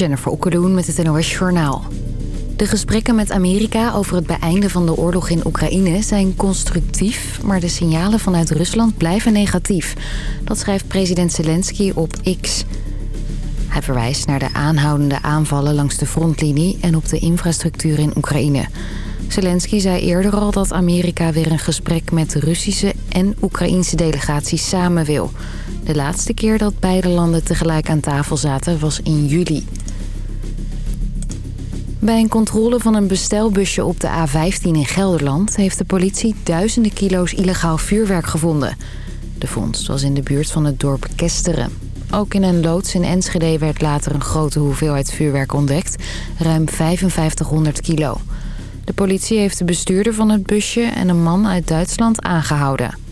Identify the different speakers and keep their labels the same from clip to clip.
Speaker 1: Jennifer Okkeloen met het NOS Journaal. De gesprekken met Amerika over het beëinden van de oorlog in Oekraïne zijn constructief... maar de signalen vanuit Rusland blijven negatief. Dat schrijft president Zelensky op X. Hij verwijst naar de aanhoudende aanvallen langs de frontlinie... en op de infrastructuur in Oekraïne. Zelensky zei eerder al dat Amerika weer een gesprek met Russische en Oekraïnse delegaties samen wil. De laatste keer dat beide landen tegelijk aan tafel zaten was in juli. Bij een controle van een bestelbusje op de A15 in Gelderland... heeft de politie duizenden kilo's illegaal vuurwerk gevonden. De vondst was in de buurt van het dorp Kesteren. Ook in een loods in Enschede werd later een grote hoeveelheid vuurwerk ontdekt. Ruim 5500 kilo. De politie heeft de bestuurder van het busje en een man uit Duitsland aangehouden.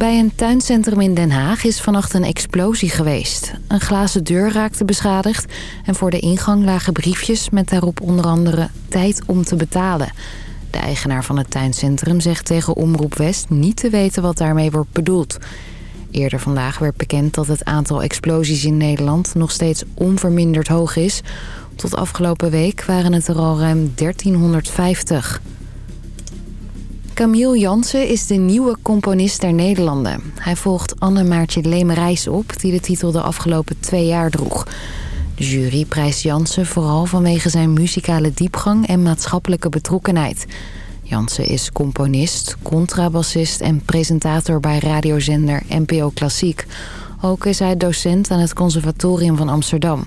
Speaker 1: Bij een tuincentrum in Den Haag is vannacht een explosie geweest. Een glazen deur raakte beschadigd en voor de ingang lagen briefjes met daarop onder andere tijd om te betalen. De eigenaar van het tuincentrum zegt tegen Omroep West niet te weten wat daarmee wordt bedoeld. Eerder vandaag werd bekend dat het aantal explosies in Nederland nog steeds onverminderd hoog is. Tot afgelopen week waren het er al ruim 1350. Camille Jansen is de nieuwe componist der Nederlanden. Hij volgt Anne-Maartje Lemerijs op, die de titel de afgelopen twee jaar droeg. De jury prijst Jansen vooral vanwege zijn muzikale diepgang en maatschappelijke betrokkenheid. Jansen is componist, contrabassist en presentator bij radiozender NPO Klassiek. Ook is hij docent aan het Conservatorium van Amsterdam.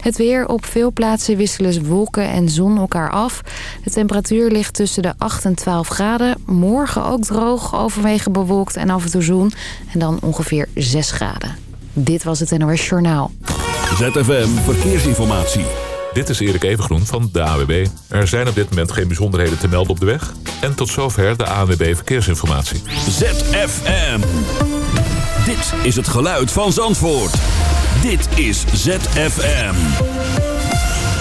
Speaker 1: Het weer op veel plaatsen wisselen wolken en zon elkaar af. De temperatuur ligt tussen de 8 en 12 graden. Morgen ook droog, overwegen bewolkt en af en toe zon. En dan ongeveer 6 graden. Dit was het NOS Journaal.
Speaker 2: ZFM Verkeersinformatie.
Speaker 3: Dit is Erik Evengroen van de AWB. Er zijn op dit moment geen bijzonderheden te melden op de weg. En tot zover de AWB Verkeersinformatie.
Speaker 2: ZFM. Dit is het geluid van Zandvoort. Dit is ZFM.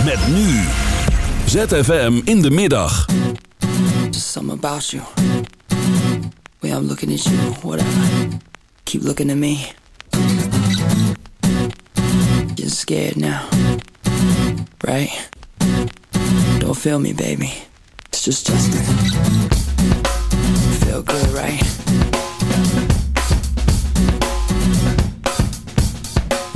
Speaker 2: Met nu. ZFM in de middag.
Speaker 4: Just something about you. Way I'm looking at you, whatever. Keep looking at me. You're scared now. Right? Don't feel me, baby. It's just Justin. Feel good, right?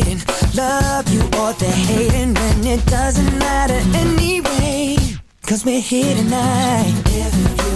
Speaker 4: is dating. Love you or they're hating, and it doesn't matter anyway. Cause we're here tonight.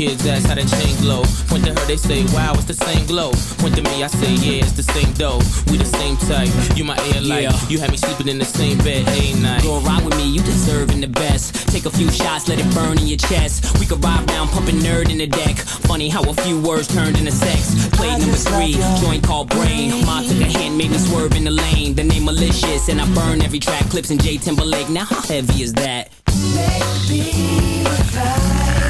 Speaker 5: Kids ask how that chain glow. Point to her, they say, wow, it's the same glow. Point to me, I say, yeah, it's the same dough. We the same type. You my air light. Yeah. You had me sleeping in the same bed, ain't night.
Speaker 6: Go ride with me, you deserving the best. Take a few shots, let it burn in your chest. We could ride round, pumping nerd in the deck. Funny how a few words turned into sex. Play number three, joint called brain. Ma took a hand, made me swerve in the lane. The name malicious, and I burn every track. Clipse in J Timberlake. Now how heavy is that?
Speaker 4: Maybe
Speaker 7: used to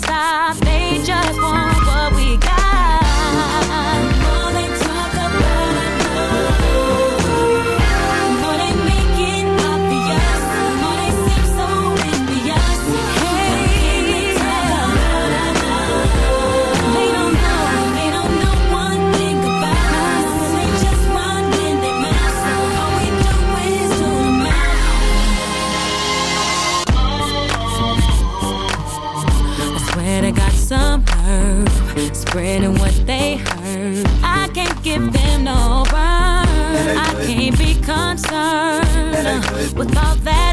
Speaker 8: stop, they just concerned with all that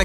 Speaker 8: I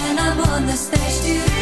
Speaker 8: Time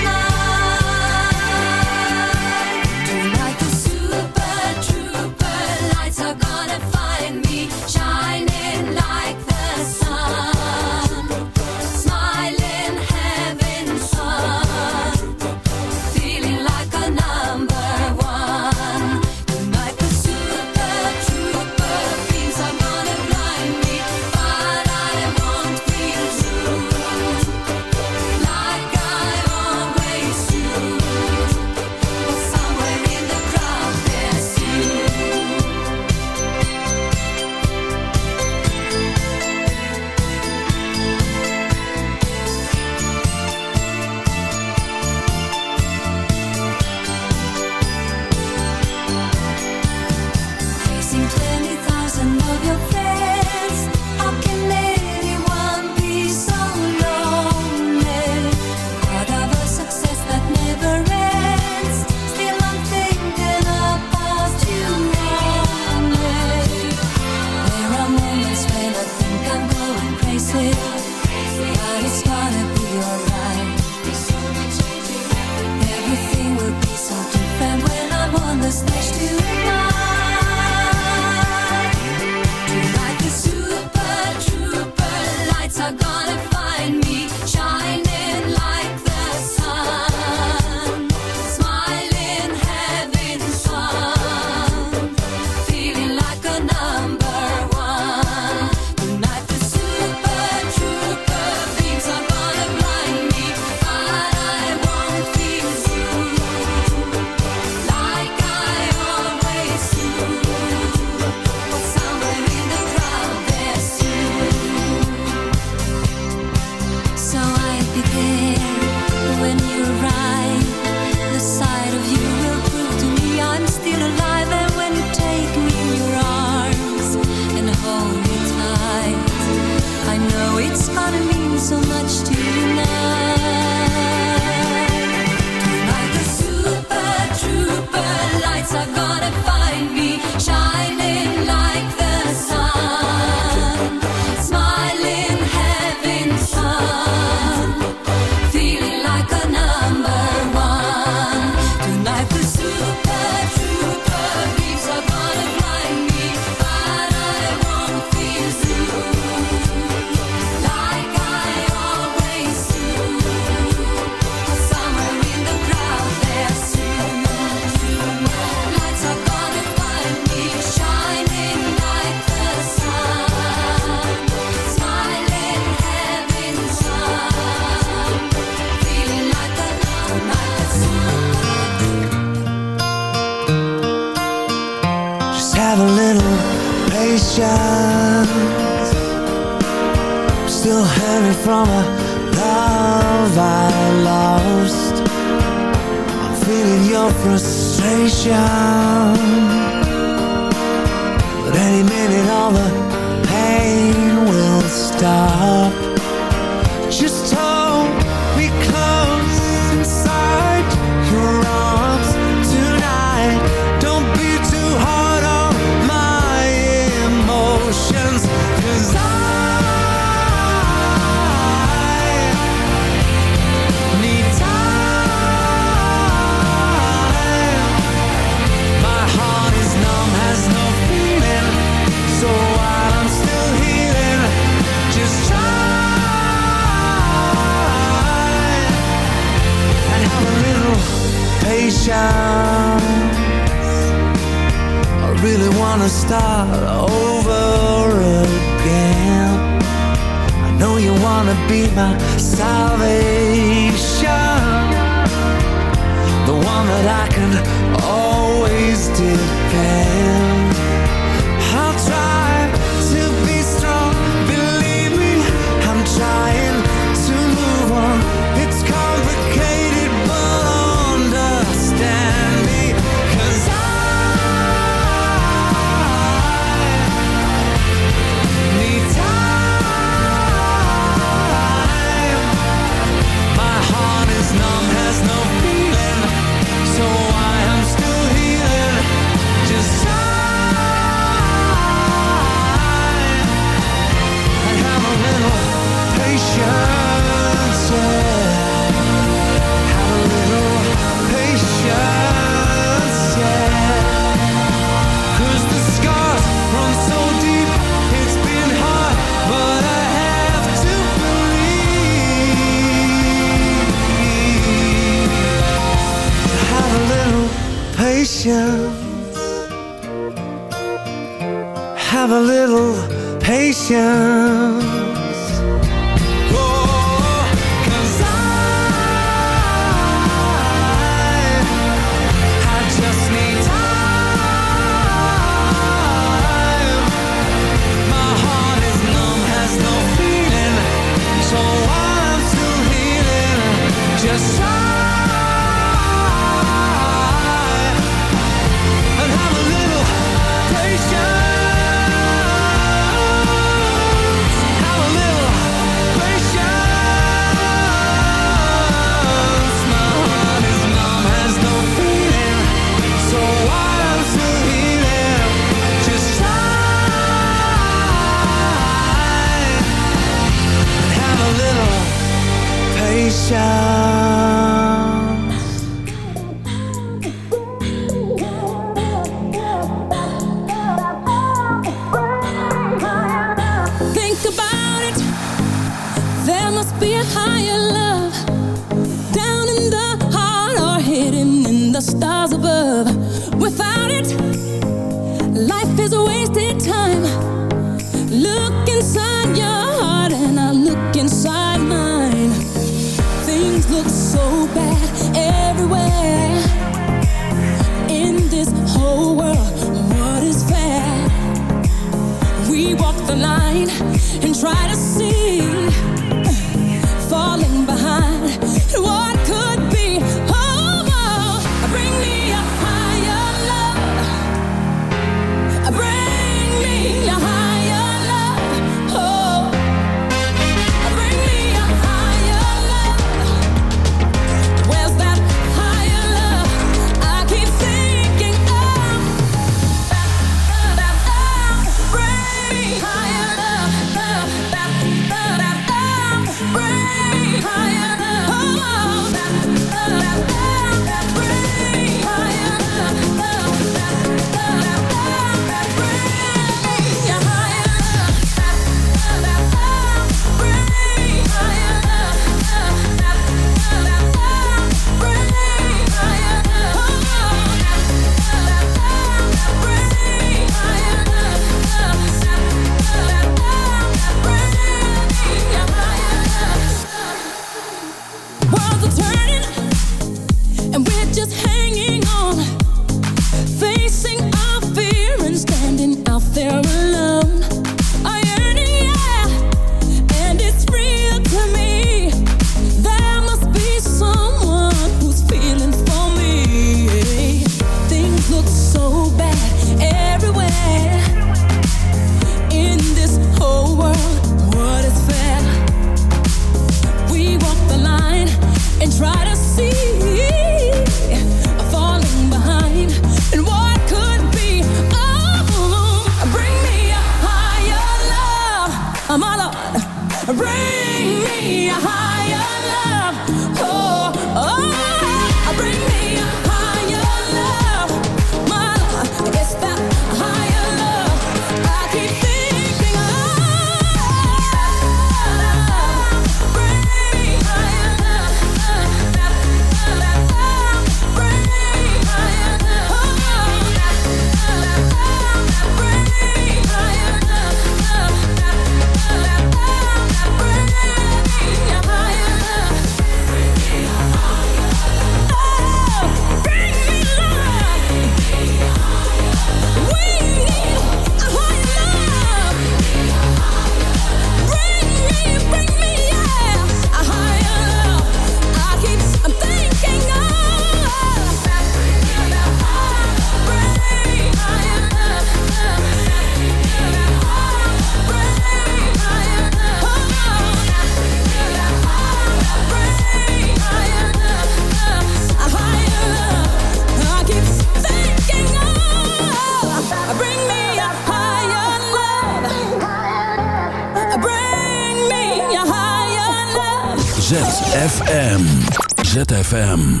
Speaker 8: ZFM.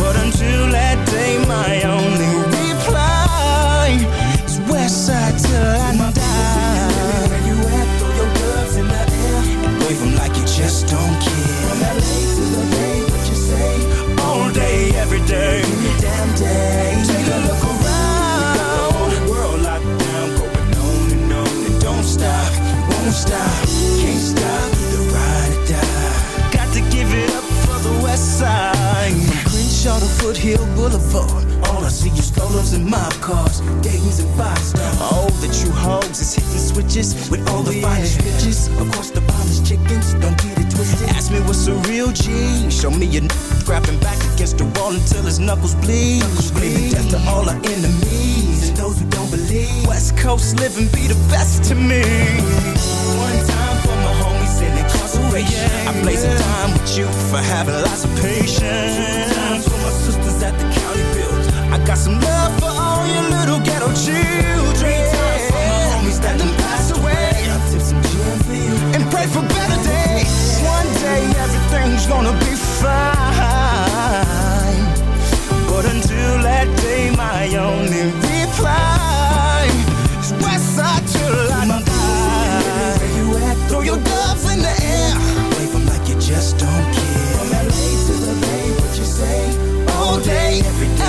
Speaker 9: But until that day, my only reply is Westside till I die. Where you at? Throw your gloves in the air and wave 'em like you just don't care. From LA to the Bay, what you say? All day, every day. Any damn day. Take a look around. The whole world locked down, going on and on and don't stop, won't stop, can't stop. The Side. From Crenshaw to Foothill Boulevard. All I see is strollers and mob cars, Dayton's and five stars. Oh, the true hoes is hitting switches with all the finest oh, bitches. Of course, the finest chickens, don't get it twisted. Ask me what's a real G. Show me a n- grabbing back against the wall until his knuckles bleed. Screaming death to all our enemies and those who don't believe. West Coast living be the best to me. Incarceration. I blaze a time with you for having lots of patience. Two times for my sisters at the county build. I got some love for all your little ghetto children. Three times for my homies that done passed away. I tip some gin for you and pray for better days. One day everything's gonna be fine. But until that day, my only reply is Westside till I die. Throw your gloves in the air,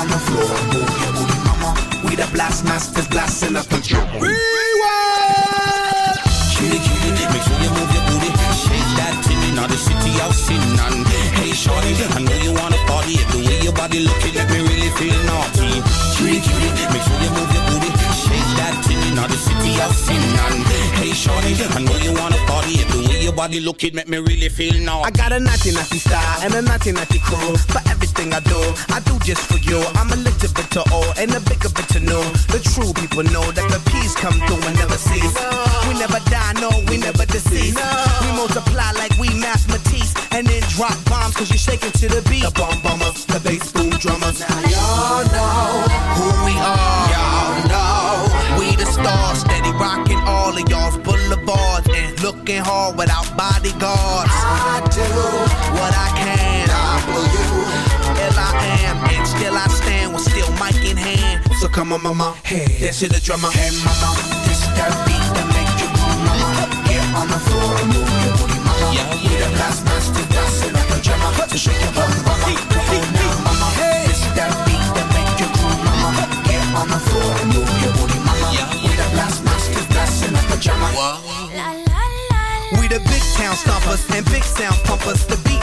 Speaker 10: On the floor, move your booty, mama. We the blast masters blasting up the drum.
Speaker 11: Cutie, cutie, make sure you move your booty. Shake that titty, now the city out sin and Hey shorty, I know you wanna party. The way your body looking, let me really feel naughty. Cutie, cutie, make sure you move your booty. Shake that titty, now the city out sin and Hey shorty, I know you wanna party. The way your body looking, make me really feel naughty.
Speaker 10: I got a naughty naughty style and a naughty naughty crew. For everything I do, I do just for you. I'm a little bit to all and a bigger bit to know. The true people know that the peace come through and never cease. We never die, no, we never deceive. We multiply like we math Matisse and then drop bombs cause you're shaking to the beat. The bomb bombers, the bass boom drummers. Now y'all know who we are. Y'all know we the stars, steady rocking all of y'all's boulevards and looking hard without bodyguards. Hand. So come on, mama, hey, dance to the drummer. Hey, mama, this that beat that make you move, mama. Get on the floor and move your booty, mama. Yeah, yeah. We the blast master dancing like a drummer. So shake your bum, mama. Come on now, mama. This that beat that make you move, mama. Get on the floor and move your booty, mama. We the blast master dancing like a drummer. We the big town stompers and big sound pumpers. The beat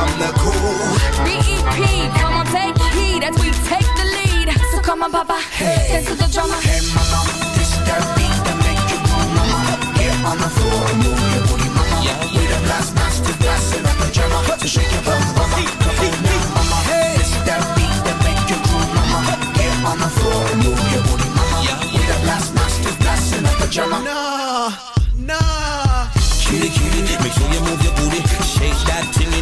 Speaker 10: I'm the cool.
Speaker 12: BEP, come on, take heed as we take the lead. So come on, Papa, hey, dance to the drama.
Speaker 10: Hey, mama, this is that beat that make you cool, mama. Get on the floor, move your booty, mama. Yeah, yeah. We the blast master blast in a pajama so shake your bum, mama. Come on now, mama. Hey, this that beat that make you cool, mama. Get on the floor, move your booty, mama. Yeah,
Speaker 11: yeah. We the blast master blast in a pajama. Nah, nah.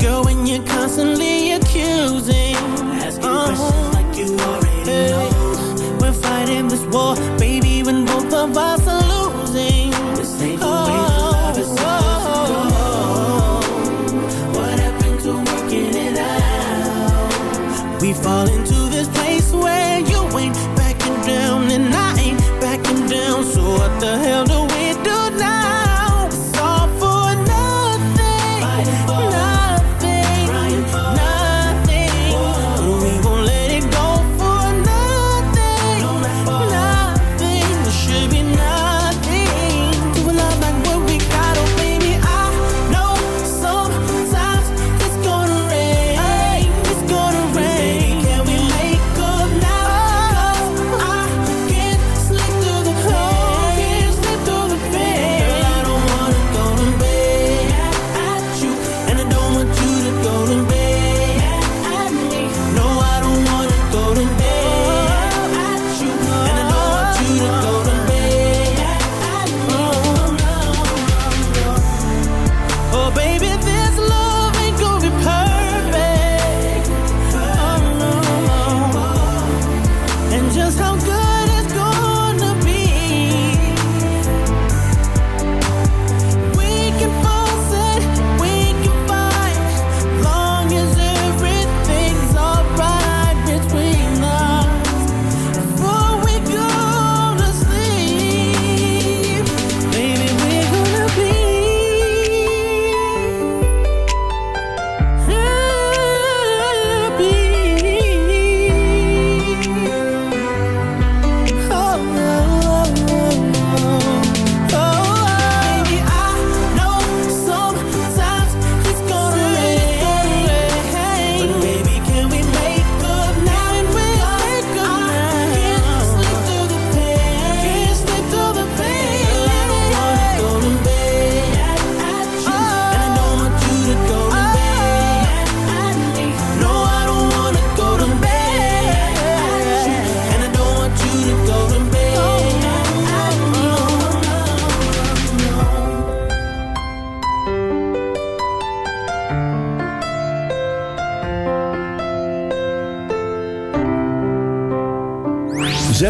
Speaker 13: Girl, when you're constantly accusing